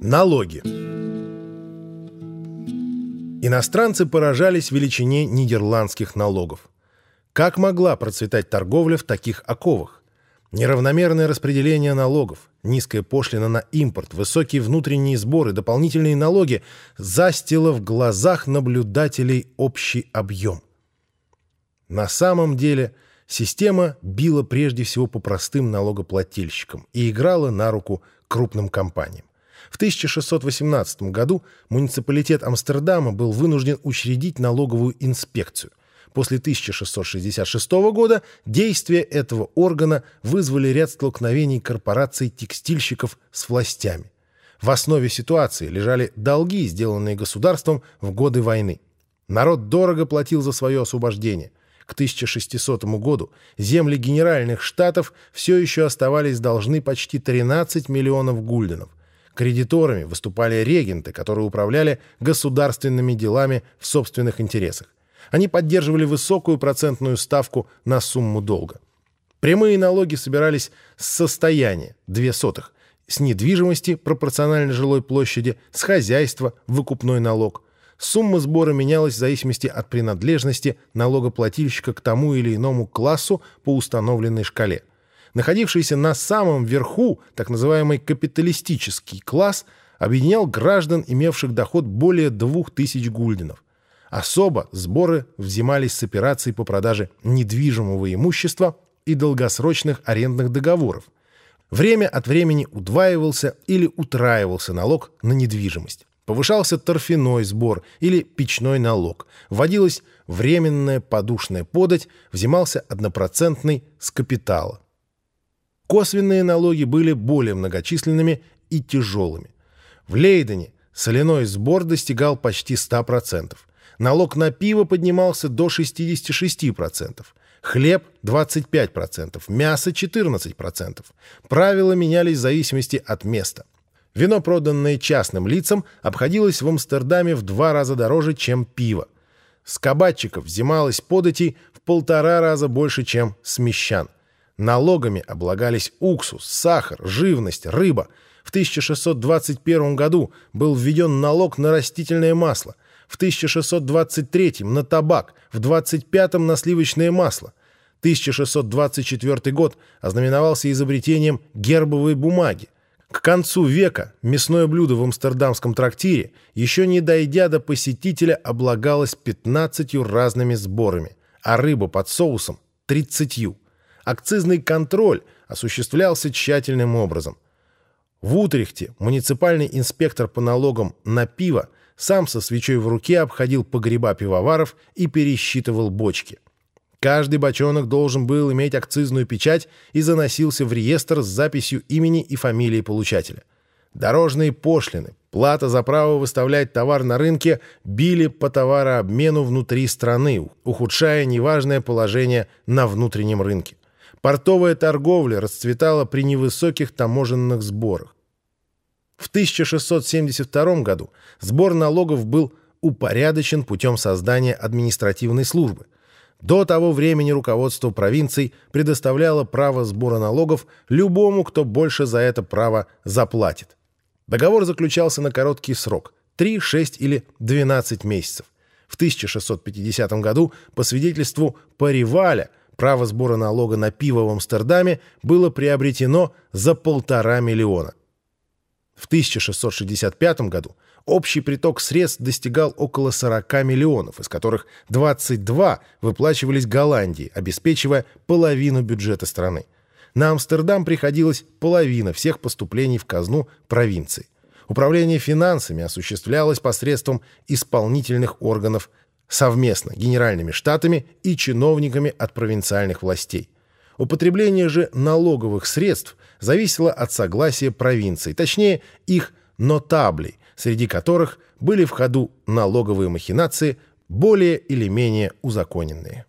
Налоги. Иностранцы поражались величине нидерландских налогов. Как могла процветать торговля в таких оковах? Неравномерное распределение налогов, низкая пошлина на импорт, высокие внутренние сборы, дополнительные налоги застило в глазах наблюдателей общий объем. На самом деле система била прежде всего по простым налогоплательщикам и играла на руку крупным компаниям. В 1618 году муниципалитет Амстердама был вынужден учредить налоговую инспекцию. После 1666 года действия этого органа вызвали ряд столкновений корпораций-текстильщиков с властями. В основе ситуации лежали долги, сделанные государством в годы войны. Народ дорого платил за свое освобождение. К 1600 году земли генеральных штатов все еще оставались должны почти 13 миллионов гульденов. Кредиторами выступали регенты, которые управляли государственными делами в собственных интересах. Они поддерживали высокую процентную ставку на сумму долга. Прямые налоги собирались с состояния, две сотых, с недвижимости пропорционально жилой площади, с хозяйства, выкупной налог. Сумма сбора менялась в зависимости от принадлежности налогоплательщика к тому или иному классу по установленной шкале – находившийся на самом верху, так называемый капиталистический класс, объединял граждан, имевших доход более 2000 гульденов. Особо сборы взимались с операций по продаже недвижимого имущества и долгосрочных арендных договоров. Время от времени удваивался или утраивался налог на недвижимость. Повышался торфяной сбор или печной налог. Вводилась временная подушная подать, взимался однопроцентный с капитала. Косвенные налоги были более многочисленными и тяжелыми. В Лейдене соляной сбор достигал почти 100%. Налог на пиво поднимался до 66%. Хлеб – 25%, мясо – 14%. Правила менялись в зависимости от места. Вино, проданное частным лицам, обходилось в Амстердаме в два раза дороже, чем пиво. С кабачиков взималось податей в полтора раза больше, чем с мещан. Налогами облагались уксус, сахар, живность, рыба. В 1621 году был введен налог на растительное масло, в 1623 на табак, в 25 на сливочное масло. 1624 год ознаменовался изобретением гербовой бумаги. К концу века мясное блюдо в амстердамском трактире, еще не дойдя до посетителя, облагалось 15 разными сборами, а рыба под соусом – 30 акцизный контроль осуществлялся тщательным образом. В Утрехте муниципальный инспектор по налогам на пиво сам со свечой в руке обходил погреба пивоваров и пересчитывал бочки. Каждый бочонок должен был иметь акцизную печать и заносился в реестр с записью имени и фамилии получателя. Дорожные пошлины, плата за право выставлять товар на рынке били по товарообмену внутри страны, ухудшая неважное положение на внутреннем рынке. Портовая торговля расцветала при невысоких таможенных сборах. В 1672 году сбор налогов был упорядочен путем создания административной службы. До того времени руководство провинций предоставляло право сбора налогов любому, кто больше за это право заплатит. Договор заключался на короткий срок – 3, 6 или 12 месяцев. В 1650 году по свидетельству Париваля право сбора налога на пиво в Амстердаме было приобретено за полтора миллиона. В 1665 году общий приток средств достигал около 40 миллионов, из которых 22 выплачивались Голландии, обеспечивая половину бюджета страны. На Амстердам приходилась половина всех поступлений в казну провинции. Управление финансами осуществлялось посредством исполнительных органов совместно Генеральными Штатами и чиновниками от провинциальных властей. Употребление же налоговых средств зависело от согласия провинций, точнее их нотаблей, среди которых были в ходу налоговые махинации более или менее узаконенные.